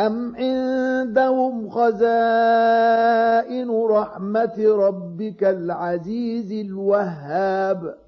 أَمْ عِندَهُمْ خَزَائِنُ رَحْمَةِ رَبِّكَ الْعَزِيزِ الْوَهَّابِ